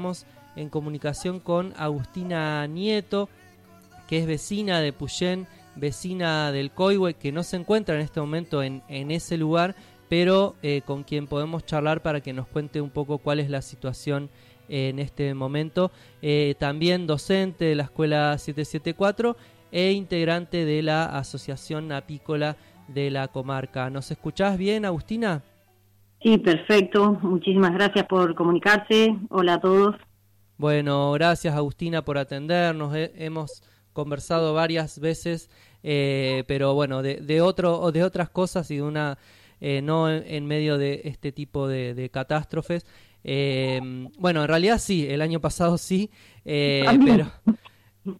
Estamos en comunicación con Agustina Nieto, que es vecina de Puyén, vecina del Coihue, que no se encuentra en este momento en, en ese lugar, pero eh, con quien podemos charlar para que nos cuente un poco cuál es la situación en este momento. Eh, también docente de la Escuela 774 e integrante de la Asociación Apícola de la Comarca. ¿Nos escuchás bien, Agustina? Sí, perfecto. Muchísimas gracias por comunicarse. Hola a todos. Bueno, gracias Agustina por atendernos. hemos conversado varias veces, eh, pero bueno, de, de, otro, de otras cosas y de una, eh, no en, medio de este tipo de, catástrofes. Eh, bueno, en realidad sí, el año pasado sí, pero,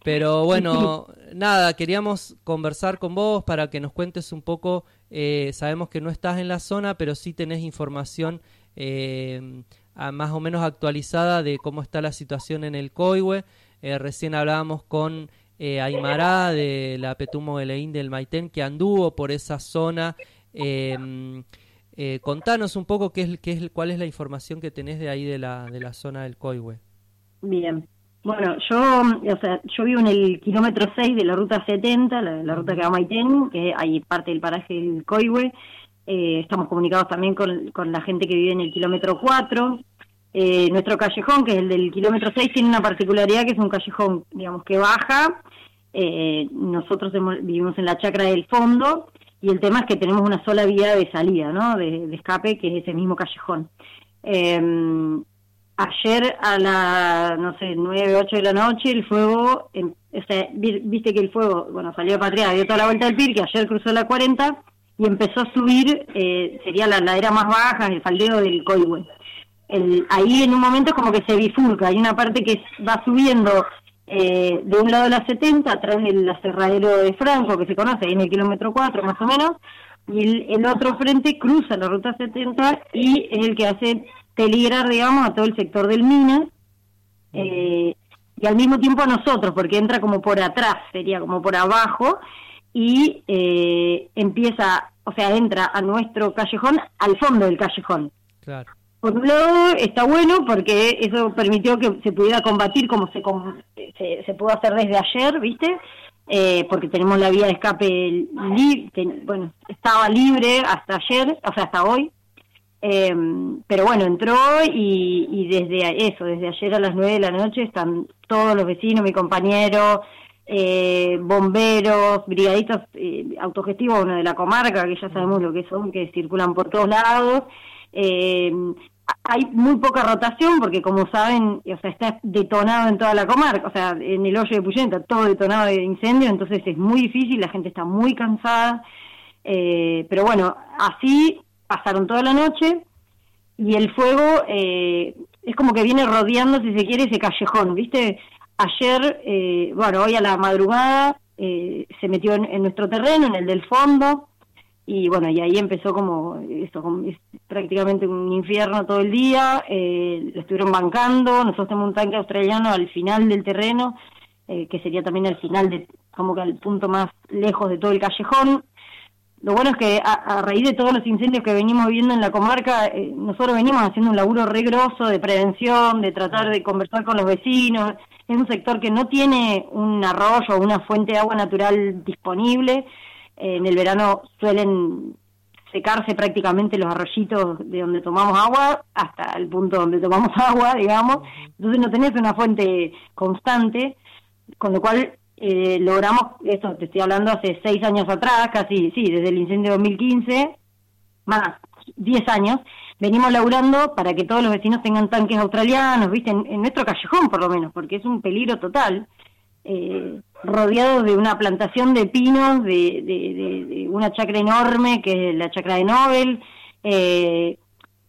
pero bueno, nada, queríamos conversar con vos para que nos cuentes un poco eh, sabemos que no estás en la zona, pero sí tenés información eh, más o menos actualizada de cómo está la situación en el Coihue. Eh, recién hablábamos con Aymara de la Petumo Eleín del Maitén, que anduvo por esa zona. Em, contanos un poco qué es, qué es, cuál es la información que tenés de ahí de la, de la zona del Coihue. Bien, bueno, yo, o sea, yo vivo en el kilómetro 6 de la ruta 70, la, ruta que va a Maitén, que hay parte del paraje del Coihue. Eh, estamos comunicados también con, con, la gente que vive en el kilómetro 4. Eh, nuestro callejón, que es el del kilómetro 6, tiene una particularidad que es un callejón, digamos, que baja. Eh, nosotros vivimos en la chacra del fondo y el tema es que tenemos una sola vía de salida, ¿no? De, de escape, que es ese mismo callejón. Eh, ayer a las, no sé, 9, 8 de la noche, el fuego, o sea, viste que el fuego, bueno, salió de Patria, dio toda la vuelta del PIR, que ayer cruzó la 40 y empezó a subir, eh, sería la ladera más baja, el faldeo del Coihue. El, ahí en un momento es como que se bifurca, hay una parte que va subiendo eh, de un lado de la 70, atrás del aserradero de Franco, que se conoce, en el kilómetro 4 más o menos, y el, el otro frente cruza la ruta 70 y es el que hace peligrar, digamos, a todo el sector del Minas, eh, y al mismo tiempo a nosotros, porque entra como por atrás, sería como por abajo, y eh, empieza, o sea, entra a nuestro callejón, al fondo del callejón. Claro. Por un lado está bueno porque eso permitió que se pudiera combatir como se, se, pudo hacer desde ayer, ¿viste? Eh, porque tenemos la vía de escape, bueno, estaba libre hasta ayer, o sea, hasta hoy, eh, pero bueno, entró y, desde eso, desde ayer a las 9 de la noche están todos los vecinos, mi compañero, eh, bomberos, brigadistas eh, autogestivos, de la comarca, que ya sabemos lo que son, que circulan por todos lados. Eh, hay muy poca rotación porque, como saben, o sea, está detonado en toda la comarca, o sea, en el hoyo de Puyenta, todo detonado de incendio, entonces es muy difícil, la gente está muy cansada. Eh, pero bueno, así pasaron toda la noche y el fuego eh, es como que viene rodeando, si se quiere, ese callejón, ¿viste? Ayer, eh, bueno, hoy a la madrugada eh, se metió en, nuestro terreno, en el del fondo, y bueno, y ahí empezó como, esto, como es prácticamente un infierno todo el día, lo estuvieron bancando, nosotros tenemos un tanque australiano al final del terreno, que sería también al final de, como que al punto más lejos de todo el callejón, lo bueno es que a, raíz de todos los incendios que venimos viendo en la comarca, eh, nosotros venimos haciendo un laburo regroso de prevención, de tratar de conversar con los vecinos. Es un sector que no tiene un arroyo o una fuente de agua natural disponible. Eh, en el verano suelen secarse prácticamente los arroyitos de donde tomamos agua hasta el punto donde tomamos agua, digamos. Entonces no tenés una fuente constante, con lo cual eh, logramos, esto te estoy hablando hace seis años atrás, casi, sí, desde el incendio de 2015, más, diez años, venimos laburando para que todos los vecinos tengan tanques australianos, viste, en, nuestro callejón por lo menos, porque es un peligro total, eh, rodeado de una plantación de pinos, de, de, de, una chacra enorme, que es la chacra de Nobel, eh,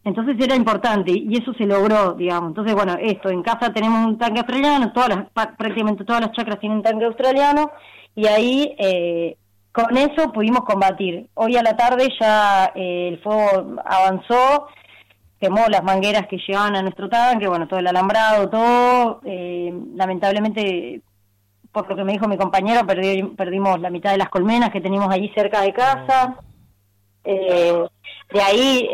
entonces era importante y eso se logró, digamos. Entonces, bueno, esto, en casa tenemos un tanque australiano, todas las, prácticamente todas las chacras tienen tanque australiano y ahí eh, con eso pudimos combatir. Hoy a la tarde ya eh, el fuego avanzó, quemó las mangueras que llevaban a nuestro tanque, bueno, todo el alambrado, todo. Eh, lamentablemente, por lo que me dijo mi compañero, perdimos la mitad de las colmenas que teníamos allí cerca de casa. de ahí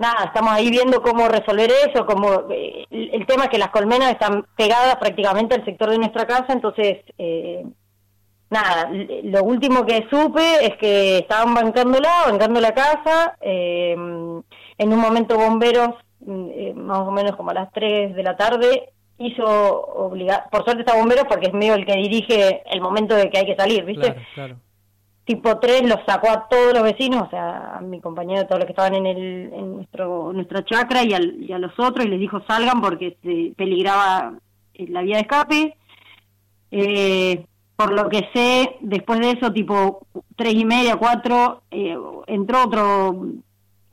nada, estamos ahí viendo cómo resolver eso, como eh, el, tema es que las colmenas están pegadas prácticamente al sector de nuestra casa, entonces, eh, nada, lo último que supe es que estaban bancándola, bancando la casa, eh, en un momento bomberos, mm, más o menos como a las 3 de la tarde, hizo obligar, por suerte está bomberos porque es medio el que dirige el momento de que hay que salir, ¿viste? Claro, claro tipo 3 los sacó a todos los vecinos, o sea, a mi compañero, a todos los que estaban en, el, en nuestro, nuestra chacra y, a los otros, y les dijo salgan porque se peligraba eh, la vía de escape. Eh, por lo que sé, después de eso, tipo tres y media, cuatro, eh, entró otro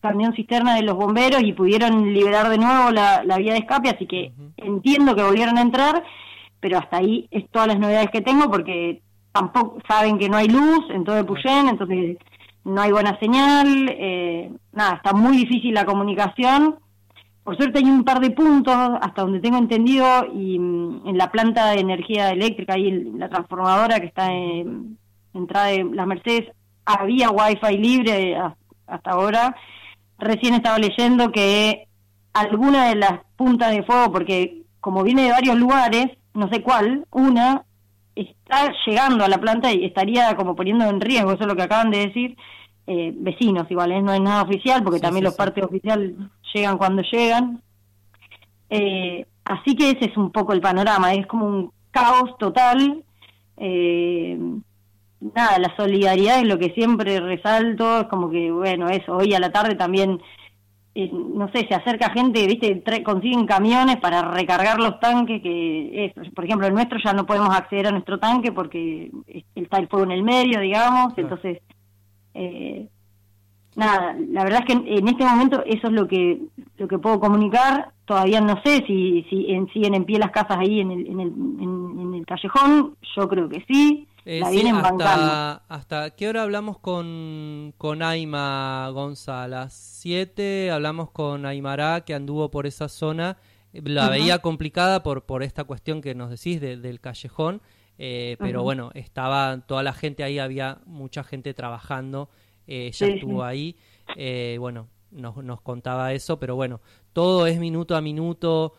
camión cisterna de los bomberos y pudieron liberar de nuevo la, vía de escape, así que entiendo que volvieron a entrar, pero hasta ahí es todas las novedades que tengo porque tampoco saben que no hay luz en todo el Puyén, entonces no hay buena señal, eh, nada, está muy difícil la comunicación. Por suerte hay un par de puntos, hasta donde tengo entendido, y mm, en la planta de energía eléctrica, ahí la transformadora que está en entrada de las Mercedes, había wifi libre hasta ahora. Recién estaba leyendo que alguna de las puntas de fuego, porque como viene de varios lugares, no sé cuál, una está llegando a la planta y estaría como poniendo en riesgo, eso es lo que acaban de decir, eh, vecinos igual, ¿eh? no es nada oficial, porque también los partes oficiales llegan cuando llegan. Eh, así que ese es un poco el panorama, es como un caos total. nada, la solidaridad es lo que siempre resalto, es como que, bueno, eso, hoy a la tarde también eh, no sé, se acerca gente, viste, consiguen camiones para recargar los tanques, que por ejemplo, el nuestro ya no podemos acceder a nuestro tanque porque está el fuego en el medio, digamos, entonces, eh, nada, la verdad es que en, este momento eso es lo que lo que puedo comunicar, todavía no sé si, si en, siguen en pie las casas ahí en el, en el, en el callejón, yo creo que sí, eh, hasta, ¿Hasta qué hora hablamos con, con Aima González? Siete, hablamos con Aymara que anduvo por esa zona. Eh, la veía complicada por, por esta cuestión que nos decís del callejón, eh, pero bueno, estaba toda la gente ahí, había mucha gente trabajando, ella estuvo ahí, bueno, nos, nos contaba eso, pero bueno, todo es minuto a minuto,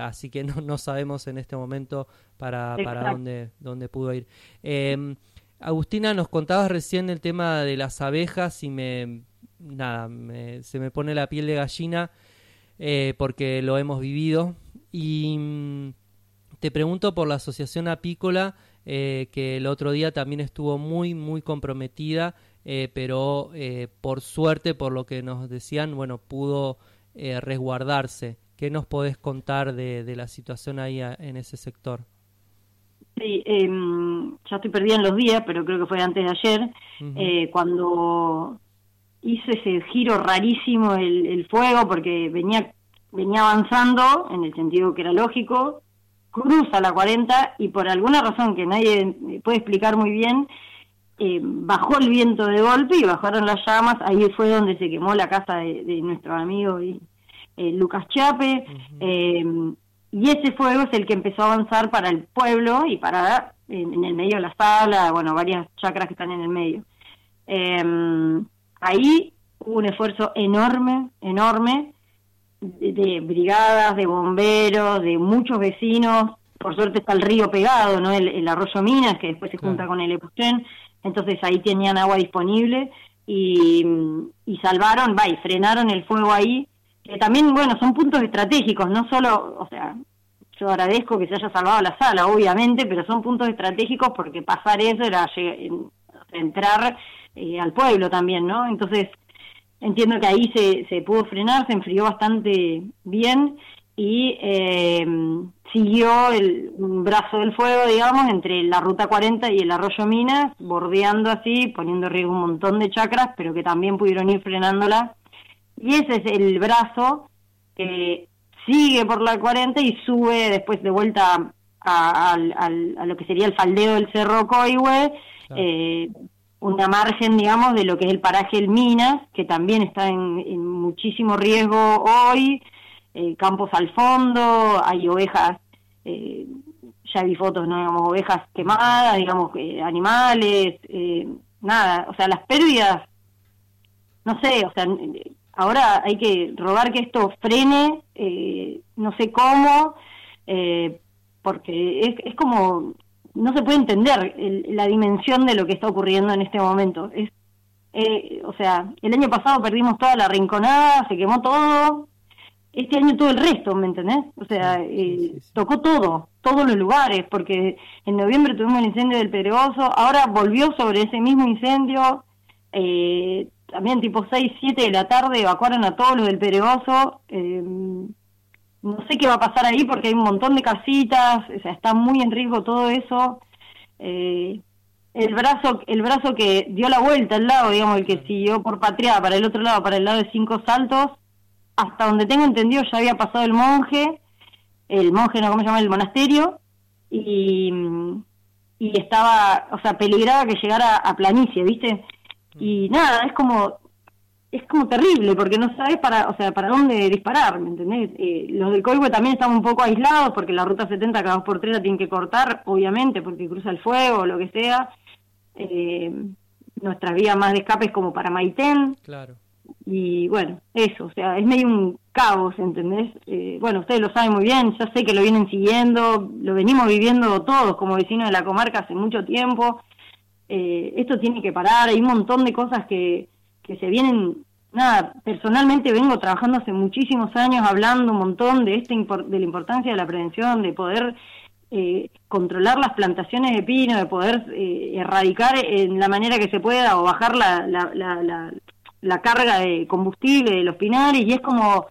así que no, no sabemos en este momento para, para dónde, dónde pudo ir. Eh, Agustina, nos contabas recién el tema de las abejas y me, nada, se me pone la piel de gallina eh, porque lo hemos vivido. Y mm, te pregunto por la Asociación Apícola, eh, que el otro día también estuvo muy, muy comprometida, eh, pero por suerte, por lo que nos decían, bueno, pudo resguardarse. ¿Qué nos podés contar de, de la situación ahí en ese sector? Sí, eh, ya estoy perdida en los días, pero creo que fue antes de ayer, eh, cuando hizo ese giro rarísimo el, fuego, porque venía, venía avanzando, en el sentido que era lógico, cruza la 40 y por alguna razón que nadie puede explicar muy bien, eh, bajó el viento de golpe y bajaron las llamas, ahí fue donde se quemó la casa de, nuestro amigo y, eh, Lucas Chape. Y ese fuego es el que empezó a avanzar para el pueblo y para en, el medio de la sala, bueno, varias chacras que están en el medio. Em, ahí hubo un esfuerzo enorme, enorme, de, brigadas, de bomberos, de muchos vecinos. Por suerte está el río pegado, ¿no? El, arroyo Minas, que después se junta con el Epustén. Entonces ahí tenían agua disponible y, y salvaron, va, y frenaron el fuego ahí que también, bueno, son puntos estratégicos, no solo, o sea, yo agradezco que se haya salvado la sala, obviamente, pero son puntos estratégicos porque pasar eso era entrar eh, al pueblo también, ¿no? Entonces, entiendo que ahí se, se pudo frenar, se enfrió bastante bien y eh, siguió el, brazo del fuego, digamos, entre la Ruta 40 y el Arroyo Minas, bordeando así, poniendo en riesgo un montón de chacras, pero que también pudieron ir frenándola y ese es el brazo que sigue por la 40 y sube después de vuelta a, lo que sería el faldeo del Cerro Coihue, eh, una margen, digamos, de lo que es el paraje El Minas, que también está en, muchísimo riesgo hoy, eh, campos al fondo, hay ovejas, eh, ya vi fotos, ¿no? Digamos, ovejas quemadas, digamos, animales, nada, o sea, las pérdidas, no sé, o sea, ahora hay que robar que esto frene, eh, no sé cómo, eh, porque es, es como, no se puede entender la dimensión de lo que está ocurriendo en este momento. Es, eh, o sea, el año pasado perdimos toda la rinconada, se quemó todo, este año todo el resto, ¿me entendés? O sea, eh, tocó todo, todos los lugares, porque en noviembre tuvimos el incendio del Pedregoso, ahora volvió sobre ese mismo incendio, eh, también tipo 6, 7 de la tarde evacuaron a todos los del Pedregoso, eh, no sé qué va a pasar ahí porque hay un montón de casitas, o sea, está muy en riesgo todo eso. Eh, el brazo el brazo que dio la vuelta al lado, digamos, el que siguió por Patria para el otro lado, para el lado de Cinco Saltos, hasta donde tengo entendido ya había pasado el monje, el monje, no, ¿cómo se llama? El monasterio, y, y estaba, o sea, peligraba que llegara a planicie, ¿viste? Y nada, es como, es como terrible porque no sabes para, o sea, para dónde disparar, ¿me entendés? Eh, los del Coihue también están un poco aislados porque la ruta 70 cada dos por tres la tienen que cortar, obviamente, porque cruza el fuego o lo que sea. Eh, nuestra vía más de escape es como para Maitén. Claro. Y bueno, eso, o sea, es medio un caos, ¿entendés? Eh, bueno, ustedes lo saben muy bien, ya sé que lo vienen siguiendo, lo venimos viviendo todos como vecinos de la comarca hace mucho tiempo. Eh, esto tiene que parar, hay un montón de cosas que, que se vienen, nada, personalmente vengo trabajando hace muchísimos años hablando un montón de, este de la importancia de la prevención, de poder eh, controlar las plantaciones de pino, de poder eh, erradicar en la manera que se pueda o bajar la, la, la, la, carga de combustible de los pinares y es como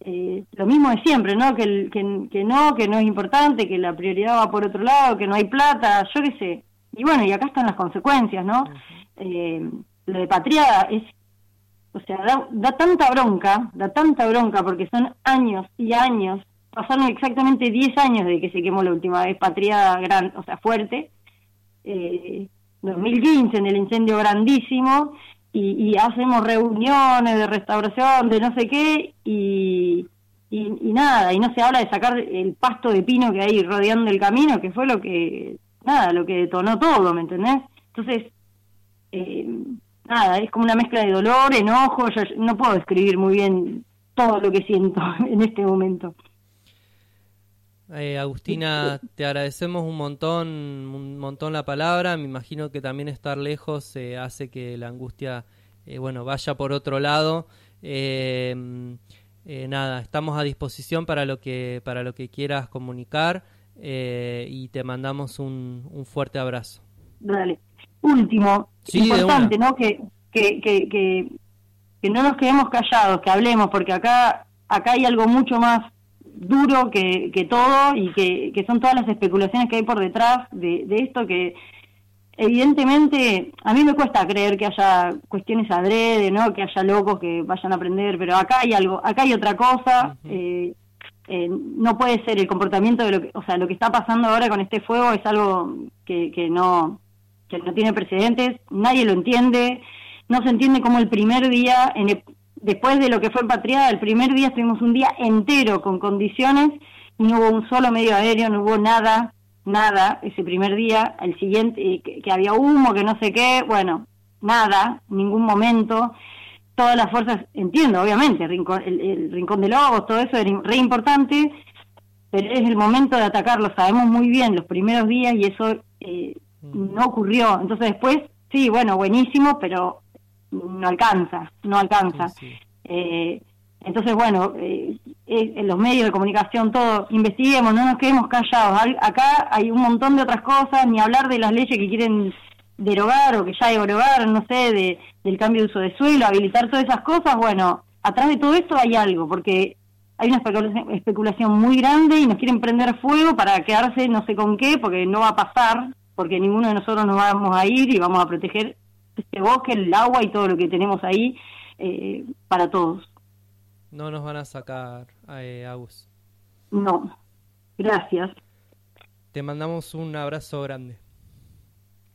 eh, lo mismo de siempre, ¿no? Que, que, que no, que no es importante, que la prioridad va por otro lado, que no hay plata, yo qué sé. Y bueno, y acá están las consecuencias, ¿no? eh, lo de Patria es, o sea, da, tanta bronca, da tanta bronca porque son años y años, pasaron exactamente 10 años de que se quemó la última vez Patria, gran, o sea, fuerte, eh, 2015 en el incendio grandísimo, y, hacemos reuniones de restauración, de no sé qué, y, y, nada, y no se habla de sacar el pasto de pino que hay rodeando el camino, que fue lo que, nada, lo que detonó todo, ¿me entendés? Entonces, eh, nada, es como una mezcla de dolor, enojo, yo no puedo describir muy bien todo lo que siento en este momento. Eh, Agustina, te agradecemos un montón, un montón la palabra. Me imagino que también estar lejos eh, hace que la angustia, eh, bueno, vaya por otro lado. nada, estamos a disposición para lo que para lo que quieras comunicar y te mandamos un, un fuerte abrazo. Dale último, importante, ¿no? Que, que, que, que, no nos quedemos callados, que hablemos, porque acá, acá hay algo mucho más duro que, que todo y que, que son todas las especulaciones que hay por detrás de, de esto que evidentemente a mí me cuesta creer que haya cuestiones adrede, ¿no? Que haya locos que vayan a aprender, pero acá hay algo, acá hay otra cosa. eh, eh, no puede ser el comportamiento de lo que, o sea, lo que está pasando ahora con este fuego es algo que, que no que no tiene precedentes, nadie lo entiende, no se entiende cómo el primer día, en después de lo que fue Patriada, el primer día estuvimos un día entero con condiciones y no hubo un solo medio aéreo, no hubo nada, nada ese primer día, el siguiente, que, había humo, que no sé qué, bueno, nada, ningún momento. Todas las fuerzas, entiendo, obviamente, el rincón, el, rincón de lobos, todo eso es re importante, pero es el momento de atacarlo, sabemos muy bien los primeros días y eso eh, no ocurrió. Entonces después, sí, bueno, buenísimo, pero no alcanza, no alcanza. Eh, entonces, bueno, eh, en los medios de comunicación, todo, investiguemos, no nos quedemos callados. Acá hay un montón de otras cosas, ni hablar de las leyes que quieren derogar o que ya derogar, no sé, de, del cambio de uso de suelo, habilitar todas esas cosas. Bueno, atrás de todo esto hay algo, porque hay una especulación muy grande y nos quieren prender fuego para quedarse no sé con qué, porque no va a pasar, porque ninguno de nosotros nos vamos a ir y vamos a proteger este bosque, el agua y todo lo que tenemos ahí eh, para todos. No nos van a sacar, eh, Agus. No, gracias. Te mandamos un abrazo grande.